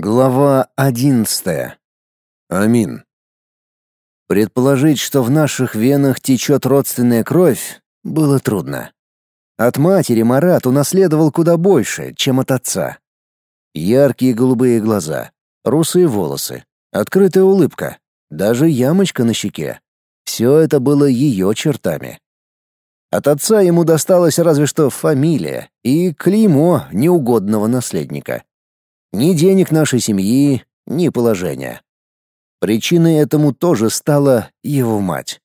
Глава одиннадцатая. Амин. Предположить, что в наших венах течет родственная кровь, было трудно. От матери Марат унаследовал куда больше, чем от отца. Яркие голубые глаза, русые волосы, открытая улыбка, даже ямочка на щеке. Все это было ее чертами. От отца ему досталась разве что фамилия и клеймо неугодного наследника. Ни денег нашей семьи, ни положения. Причиной этому тоже стала его мать.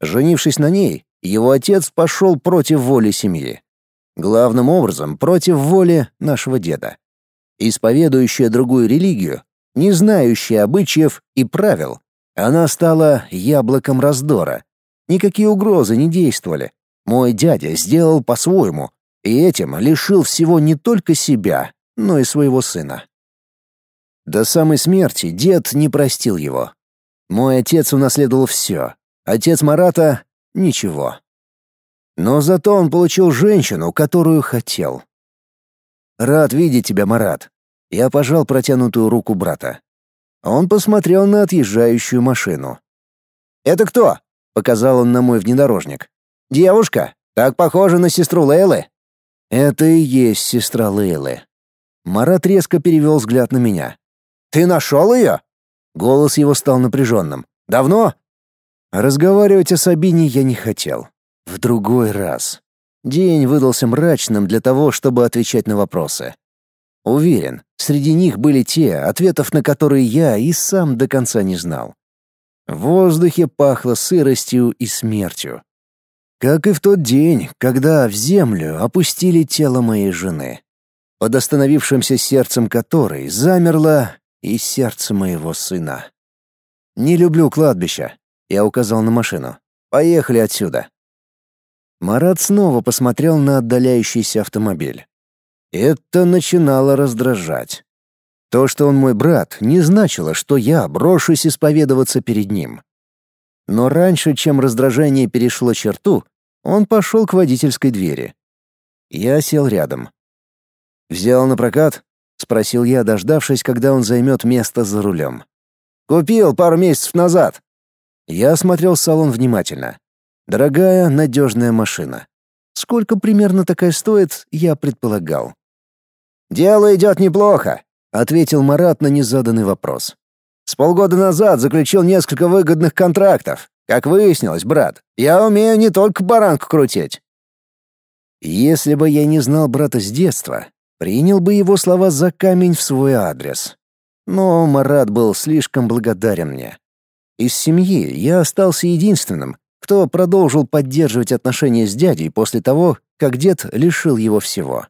Женившись на ней, его отец пошел против воли семьи. Главным образом, против воли нашего деда. Исповедующая другую религию, не знающая обычаев и правил, она стала яблоком раздора. Никакие угрозы не действовали. Мой дядя сделал по-своему, и этим лишил всего не только себя, но и своего сына. До самой смерти дед не простил его. Мой отец унаследовал все, отец Марата — ничего. Но зато он получил женщину, которую хотел. «Рад видеть тебя, Марат». Я пожал протянутую руку брата. Он посмотрел на отъезжающую машину. «Это кто?» — показал он на мой внедорожник. «Девушка? Так похожа на сестру Лейлы?» «Это и есть сестра Лейлы», Марат резко перевел взгляд на меня. «Ты нашел ее?» Голос его стал напряженным. «Давно?» Разговаривать о Сабине я не хотел. В другой раз. День выдался мрачным для того, чтобы отвечать на вопросы. Уверен, среди них были те, ответов на которые я и сам до конца не знал. В воздухе пахло сыростью и смертью. Как и в тот день, когда в землю опустили тело моей жены под остановившимся сердцем которой замерло и сердце моего сына. «Не люблю кладбища», — я указал на машину. «Поехали отсюда». Марат снова посмотрел на отдаляющийся автомобиль. Это начинало раздражать. То, что он мой брат, не значило, что я брошусь исповедоваться перед ним. Но раньше, чем раздражение перешло черту, он пошел к водительской двери. Я сел рядом. «Взял на прокат?» — спросил я, дождавшись, когда он займет место за рулем. «Купил пару месяцев назад». Я осмотрел салон внимательно. Дорогая, надежная машина. Сколько примерно такая стоит, я предполагал. «Дело идет неплохо», — ответил Марат на незаданный вопрос. «С полгода назад заключил несколько выгодных контрактов. Как выяснилось, брат, я умею не только баранку крутить». Если бы я не знал брата с детства, принял бы его слова за камень в свой адрес. Но Марат был слишком благодарен мне. Из семьи я остался единственным, кто продолжил поддерживать отношения с дядей после того, как дед лишил его всего.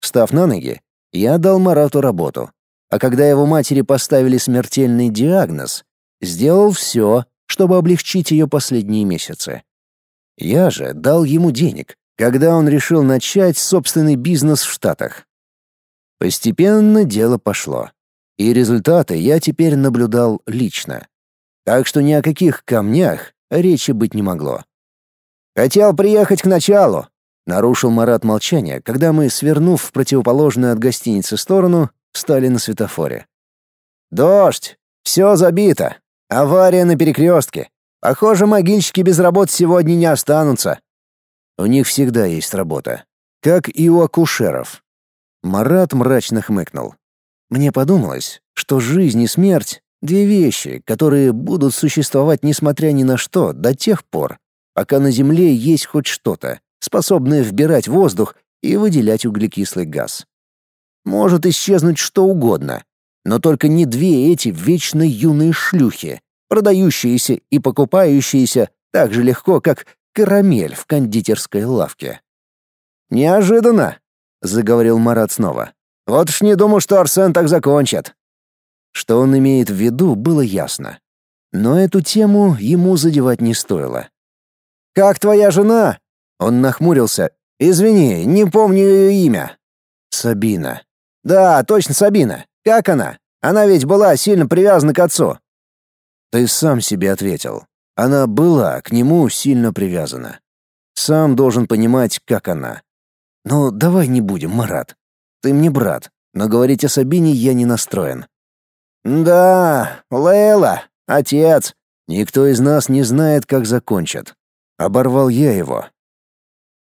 Встав на ноги, я дал Марату работу, а когда его матери поставили смертельный диагноз, сделал все, чтобы облегчить ее последние месяцы. Я же дал ему денег, когда он решил начать собственный бизнес в Штатах. Постепенно дело пошло, и результаты я теперь наблюдал лично. Так что ни о каких камнях речи быть не могло. «Хотел приехать к началу», — нарушил Марат молчание, когда мы, свернув в противоположную от гостиницы сторону, встали на светофоре. «Дождь! Все забито! Авария на перекрестке! Похоже, могильщики без работы сегодня не останутся!» У них всегда есть работа. Как и у акушеров. Марат мрачно хмыкнул. Мне подумалось, что жизнь и смерть — две вещи, которые будут существовать несмотря ни на что до тех пор, пока на Земле есть хоть что-то, способное вбирать воздух и выделять углекислый газ. Может исчезнуть что угодно, но только не две эти вечно юные шлюхи, продающиеся и покупающиеся так же легко, как карамель в кондитерской лавке. «Неожиданно», — заговорил Марат снова. «Вот уж не думал, что Арсен так закончит». Что он имеет в виду, было ясно. Но эту тему ему задевать не стоило. «Как твоя жена?» Он нахмурился. «Извини, не помню ее имя». «Сабина». «Да, точно Сабина. Как она? Она ведь была сильно привязана к отцу». «Ты сам себе ответил. Она была к нему сильно привязана. Сам должен понимать, как она. Но давай не будем, Марат. Ты мне брат. но говорить о Сабине я не настроен. «Да, Лейла, отец. Никто из нас не знает, как закончат». Оборвал я его.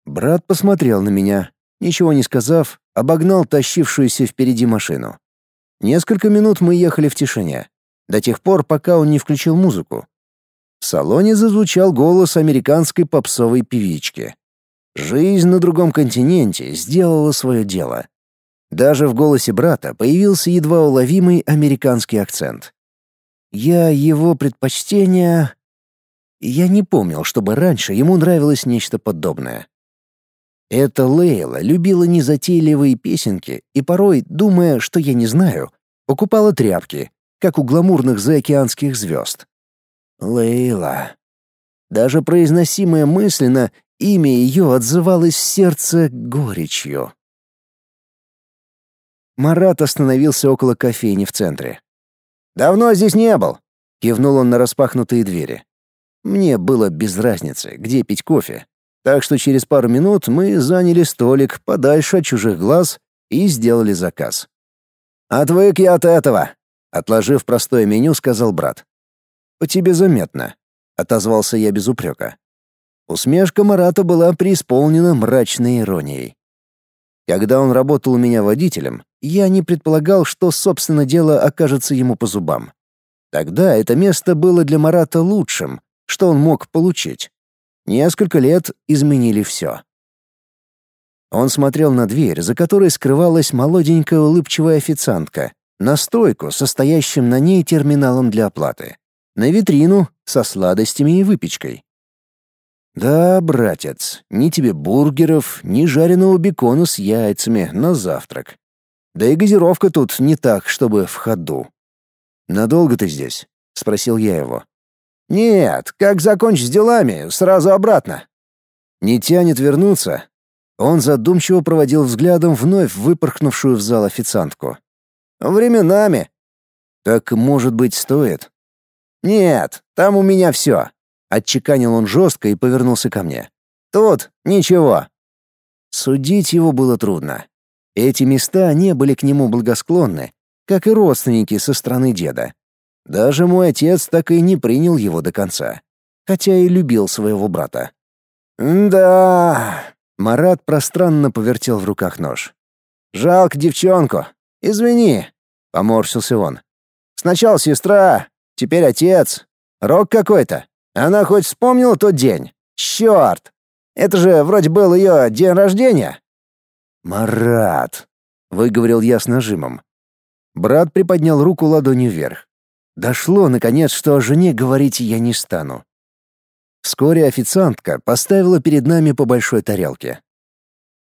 Брат посмотрел на меня, ничего не сказав, обогнал тащившуюся впереди машину. Несколько минут мы ехали в тишине, до тех пор, пока он не включил музыку. В салоне зазвучал голос американской попсовой певички. Жизнь на другом континенте сделала свое дело. Даже в голосе брата появился едва уловимый американский акцент. Я его предпочтения... Я не помнил, чтобы раньше ему нравилось нечто подобное. Эта Лейла любила незатейливые песенки и порой, думая, что я не знаю, покупала тряпки, как у гламурных заокеанских звезд. Лейла. Даже произносимое мысленно, имя ее отзывалось в сердце горечью. Марат остановился около кофейни в центре. «Давно здесь не был», — кивнул он на распахнутые двери. Мне было без разницы, где пить кофе. Так что через пару минут мы заняли столик подальше от чужих глаз и сделали заказ. «Отвык я от этого», — отложив простое меню, сказал брат. «По тебе заметно», — отозвался я без упрека. Усмешка Марата была преисполнена мрачной иронией. Когда он работал у меня водителем, я не предполагал, что, собственно, дело окажется ему по зубам. Тогда это место было для Марата лучшим, что он мог получить. Несколько лет изменили все. Он смотрел на дверь, за которой скрывалась молоденькая улыбчивая официантка, на стойку, состоящим на ней терминалом для оплаты, на витрину со сладостями и выпечкой. Да, братец, ни тебе бургеров, ни жареного бекона с яйцами на завтрак. Да и газировка тут не так, чтобы в ходу. Надолго ты здесь? спросил я его. Нет, как закончишь с делами, сразу обратно. Не тянет вернуться. Он задумчиво проводил взглядом вновь выпорхнувшую в зал официантку. Временами. Так, может быть, стоит? Нет, там у меня все. Отчеканил он жестко и повернулся ко мне. «Тут ничего». Судить его было трудно. Эти места не были к нему благосклонны, как и родственники со стороны деда. Даже мой отец так и не принял его до конца, хотя и любил своего брата. «Да...» — Марат пространно повертел в руках нож. «Жалко девчонку. Извини», — поморщился он. «Сначала сестра, теперь отец. Рок какой-то. Она хоть вспомнила тот день? Черт! Это же вроде был ее день рождения. «Марат!» — выговорил я с нажимом. Брат приподнял руку ладонью вверх. Дошло, наконец, что о жене говорить я не стану. Вскоре официантка поставила перед нами по большой тарелке.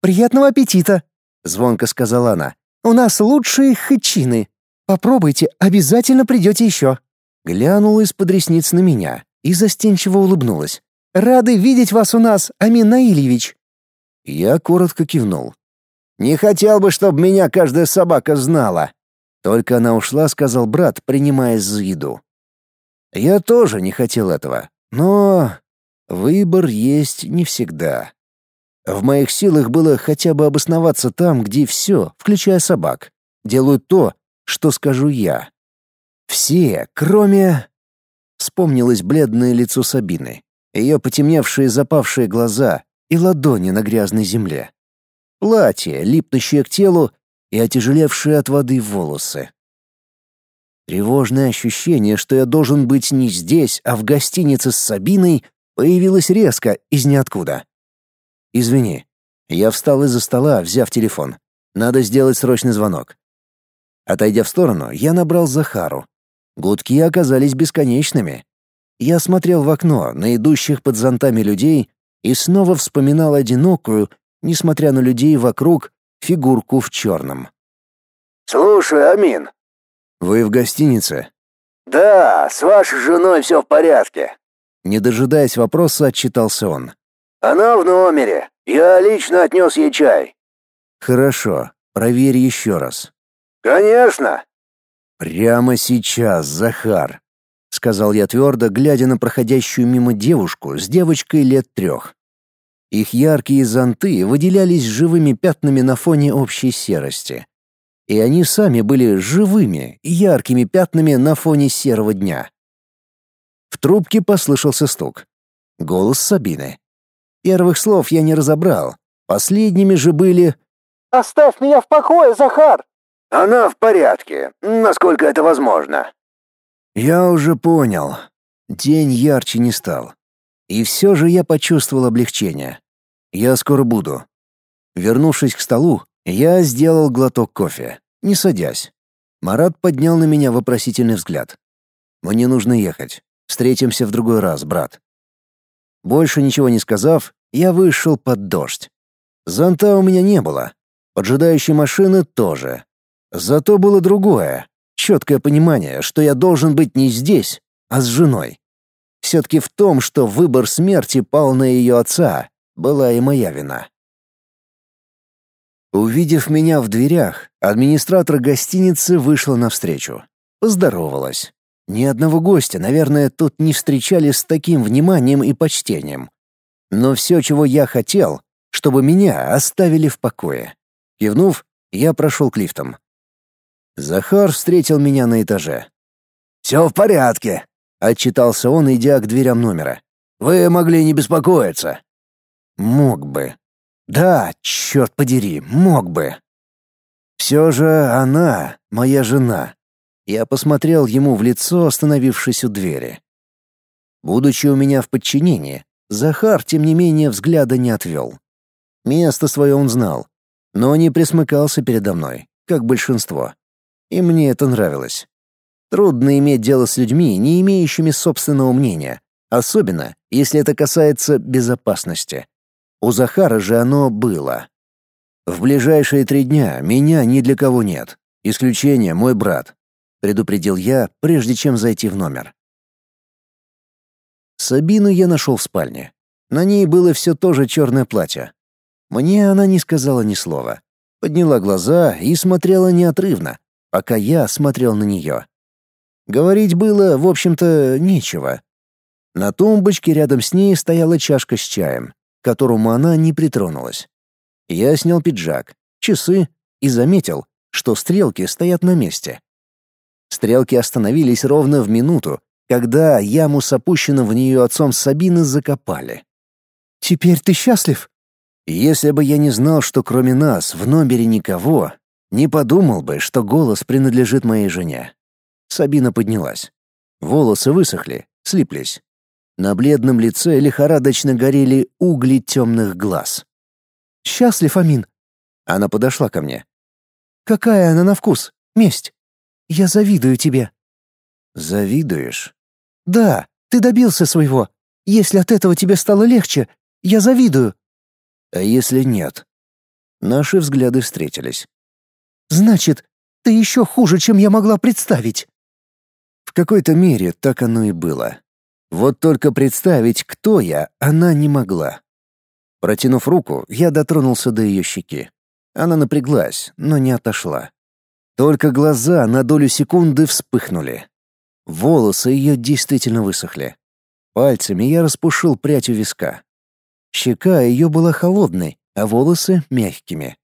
«Приятного аппетита!» — звонко сказала она. «У нас лучшие хычины. Попробуйте, обязательно придете еще». Глянула из-под ресниц на меня и застенчиво улыбнулась. «Рады видеть вас у нас, Амин Наильевич!» Я коротко кивнул. «Не хотел бы, чтобы меня каждая собака знала!» Только она ушла, сказал брат, принимаясь за еду. Я тоже не хотел этого, но выбор есть не всегда. В моих силах было хотя бы обосноваться там, где все, включая собак, делают то, что скажу я. Все, кроме Вспомнилось бледное лицо Сабины, ее потемневшие запавшие глаза и ладони на грязной земле. Платье, липнущее к телу и отяжелевшие от воды волосы. Тревожное ощущение, что я должен быть не здесь, а в гостинице с Сабиной, появилось резко из ниоткуда. «Извини». Я встал из-за стола, взяв телефон. Надо сделать срочный звонок. Отойдя в сторону, я набрал Захару. Гудки оказались бесконечными. Я смотрел в окно на идущих под зонтами людей и снова вспоминал одинокую, несмотря на людей вокруг, фигурку в черном. «Слушай, Амин». «Вы в гостинице?» «Да, с вашей женой все в порядке». Не дожидаясь вопроса, отчитался он. «Она в номере. Я лично отнес ей чай». «Хорошо. Проверь еще раз». «Конечно». «Прямо сейчас, Захар», — сказал я твердо, глядя на проходящую мимо девушку с девочкой лет трех. Их яркие зонты выделялись живыми пятнами на фоне общей серости. и они сами были живыми, яркими пятнами на фоне серого дня. В трубке послышался стук. Голос Сабины. Первых слов я не разобрал. Последними же были «Оставь меня в покое, Захар!» «Она в порядке, насколько это возможно». Я уже понял. День ярче не стал. И все же я почувствовал облегчение. Я скоро буду. Вернувшись к столу, я сделал глоток кофе, не садясь. Марат поднял на меня вопросительный взгляд. «Мне нужно ехать. Встретимся в другой раз, брат». Больше ничего не сказав, я вышел под дождь. Зонта у меня не было. Поджидающей машины тоже. Зато было другое, четкое понимание, что я должен быть не здесь, а с женой. Все-таки в том, что выбор смерти пал на ее отца, была и моя вина. Увидев меня в дверях, администратор гостиницы вышла навстречу. Поздоровалась. Ни одного гостя, наверное, тут не встречали с таким вниманием и почтением. Но все, чего я хотел, чтобы меня оставили в покое. Кивнув, я прошел к лифтам. Захар встретил меня на этаже. «Все в порядке», — отчитался он, идя к дверям номера. «Вы могли не беспокоиться». «Мог бы. Да, черт подери, мог бы». Все же она моя жена. Я посмотрел ему в лицо, остановившись у двери. Будучи у меня в подчинении, Захар, тем не менее, взгляда не отвел. Место свое он знал, но не присмыкался передо мной, как большинство. И мне это нравилось. Трудно иметь дело с людьми, не имеющими собственного мнения, особенно если это касается безопасности. У Захара же оно было. В ближайшие три дня меня ни для кого нет. Исключение мой брат, предупредил я, прежде чем зайти в номер. Сабину я нашел в спальне. На ней было все то же черное платье, мне она не сказала ни слова. Подняла глаза и смотрела неотрывно, пока я смотрел на нее. Говорить было, в общем-то, нечего. На тумбочке рядом с ней стояла чашка с чаем, к которому она не притронулась. Я снял пиджак, часы и заметил, что стрелки стоят на месте. Стрелки остановились ровно в минуту, когда яму с опущенным в нее отцом Сабины закопали. «Теперь ты счастлив?» Если бы я не знал, что кроме нас в номере никого, не подумал бы, что голос принадлежит моей жене. Сабина поднялась. Волосы высохли, слиплись. На бледном лице лихорадочно горели угли темных глаз. «Счастлив, Амин!» Она подошла ко мне. «Какая она на вкус? Месть! Я завидую тебе!» «Завидуешь?» «Да, ты добился своего. Если от этого тебе стало легче, я завидую. А если нет? Наши взгляды встретились. Значит, ты еще хуже, чем я могла представить. В какой-то мере так оно и было. Вот только представить, кто я, она не могла. Протянув руку, я дотронулся до ее щеки. Она напряглась, но не отошла. Только глаза на долю секунды вспыхнули. Волосы ее действительно высохли. Пальцами я распушил прядь у виска. Щека ее была холодной, а волосы — мягкими.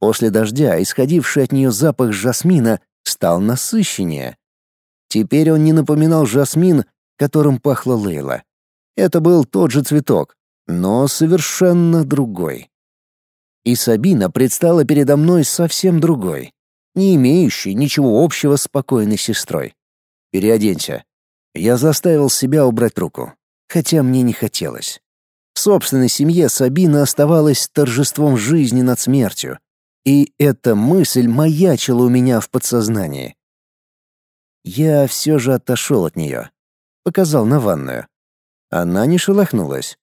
После дождя исходивший от нее запах жасмина стал насыщеннее. Теперь он не напоминал жасмин, которым пахла Лейла. Это был тот же цветок, но совершенно другой. И Сабина предстала передо мной совсем другой, не имеющей ничего общего с спокойной сестрой. «Переоденься». Я заставил себя убрать руку, хотя мне не хотелось. В собственной семье Сабина оставалась торжеством жизни над смертью. И эта мысль маячила у меня в подсознании. Я все же отошел от нее. Показал на ванную. Она не шелохнулась.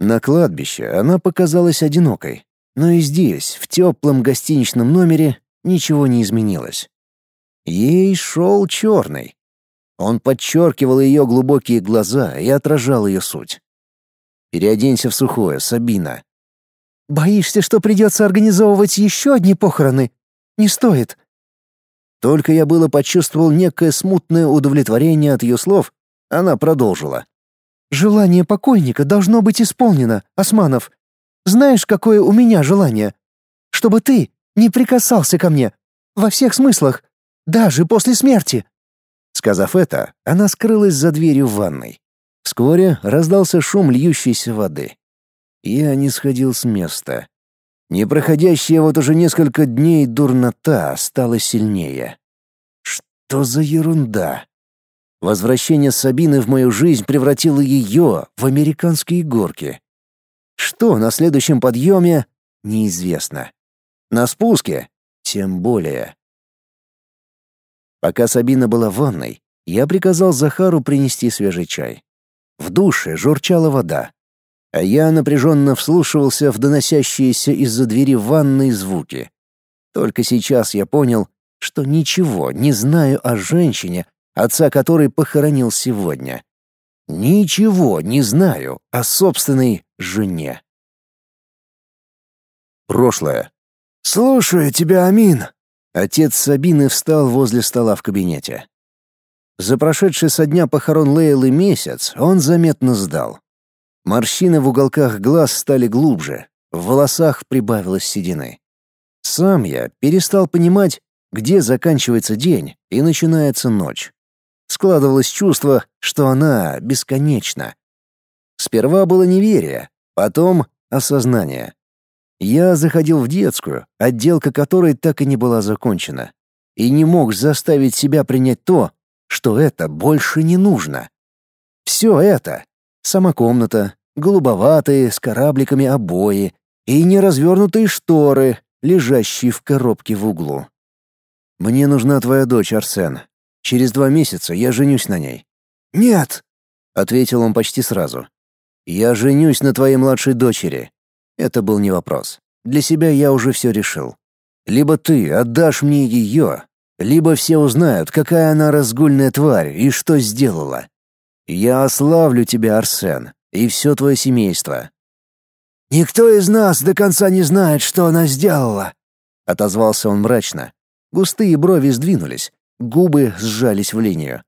На кладбище она показалась одинокой. Но и здесь, в теплом гостиничном номере, ничего не изменилось. Ей шел черный. Он подчеркивал ее глубокие глаза и отражал ее суть. Переоденься в сухое, Сабина. Боишься, что придется организовывать еще одни похороны? Не стоит. Только я было почувствовал некое смутное удовлетворение от ее слов, она продолжила. Желание покойника должно быть исполнено, Османов. Знаешь, какое у меня желание? Чтобы ты не прикасался ко мне. Во всех смыслах. Даже после смерти». Сказав это, она скрылась за дверью в ванной. Вскоре раздался шум льющейся воды. Я не сходил с места. Непроходящая вот уже несколько дней дурнота стала сильнее. Что за ерунда? Возвращение Сабины в мою жизнь превратило ее в американские горки. Что на следующем подъеме, неизвестно. На спуске тем более. Пока Сабина была в ванной, я приказал Захару принести свежий чай. В душе журчала вода, а я напряженно вслушивался в доносящиеся из-за двери ванной звуки. Только сейчас я понял, что ничего не знаю о женщине, отца которой похоронил сегодня. Ничего не знаю о собственной жене. Прошлое. «Слушаю тебя, Амин!» Отец Сабины встал возле стола в кабинете. За прошедший со дня похорон Лейлы месяц он заметно сдал. Морщины в уголках глаз стали глубже, в волосах прибавилось седины. Сам я перестал понимать, где заканчивается день и начинается ночь. Складывалось чувство, что она бесконечна. Сперва было неверие, потом осознание. Я заходил в детскую, отделка которой так и не была закончена, и не мог заставить себя принять то, что это больше не нужно. Все это Сама комната, голубоватые с корабликами обои и неразвернутые шторы, лежащие в коробке в углу. «Мне нужна твоя дочь, Арсен. Через два месяца я женюсь на ней». «Нет», — ответил он почти сразу. «Я женюсь на твоей младшей дочери». Это был не вопрос. Для себя я уже все решил. Либо ты отдашь мне ее, либо все узнают, какая она разгульная тварь и что сделала. Я ославлю тебя, Арсен, и все твое семейство. Никто из нас до конца не знает, что она сделала, отозвался он мрачно. Густые брови сдвинулись, губы сжались в линию.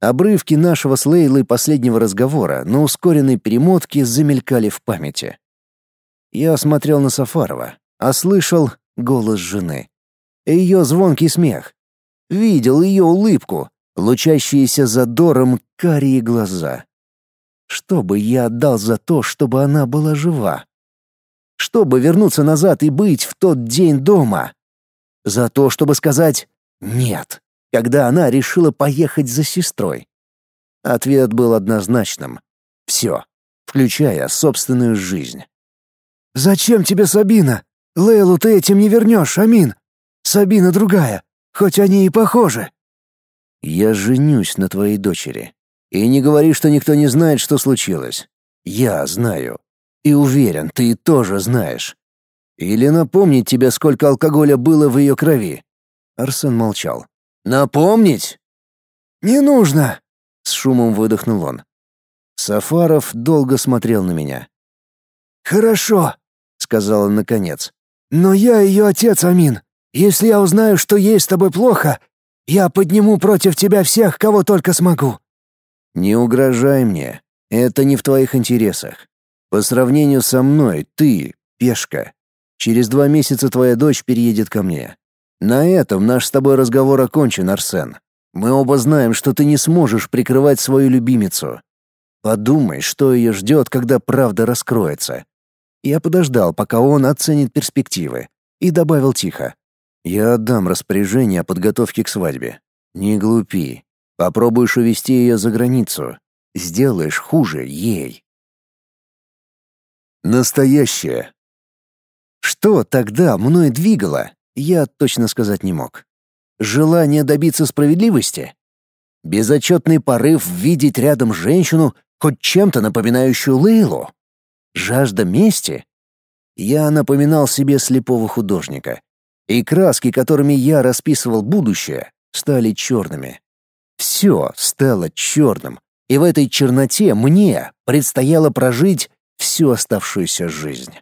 Обрывки нашего с Лейлой последнего разговора на ускоренной перемотке замелькали в памяти. Я смотрел на Сафарова, а слышал голос жены. Ее звонкий смех. Видел ее улыбку, лучащиеся задором карие глаза. Что бы я отдал за то, чтобы она была жива? Чтобы вернуться назад и быть в тот день дома? За то, чтобы сказать «нет», когда она решила поехать за сестрой? Ответ был однозначным. Все, включая собственную жизнь. «Зачем тебе Сабина? Лейлу ты этим не вернешь, Амин. Сабина другая, хоть они и похожи». Я женюсь на твоей дочери. И не говори, что никто не знает, что случилось. Я знаю. И уверен, ты тоже знаешь. Или напомнить тебе, сколько алкоголя было в ее крови?» Арсен молчал. «Напомнить?» «Не нужно!» — с шумом выдохнул он. Сафаров долго смотрел на меня. «Хорошо», — сказал он наконец. «Но я ее отец, Амин. Если я узнаю, что ей с тобой плохо, я подниму против тебя всех, кого только смогу». «Не угрожай мне. Это не в твоих интересах. По сравнению со мной, ты — пешка. Через два месяца твоя дочь переедет ко мне. На этом наш с тобой разговор окончен, Арсен. Мы оба знаем, что ты не сможешь прикрывать свою любимицу. Подумай, что ее ждет, когда правда раскроется». Я подождал, пока он оценит перспективы, и добавил тихо. Я отдам распоряжение о подготовке к свадьбе. Не глупи. Попробуешь увести ее за границу. Сделаешь хуже ей. Настоящее. Что тогда мной двигало, я точно сказать не мог. Желание добиться справедливости? Безотчетный порыв видеть рядом женщину, хоть чем-то напоминающую Лейлу? Жажда мести? Я напоминал себе слепого художника, и краски, которыми я расписывал будущее, стали черными. Все стало черным, и в этой черноте мне предстояло прожить всю оставшуюся жизнь.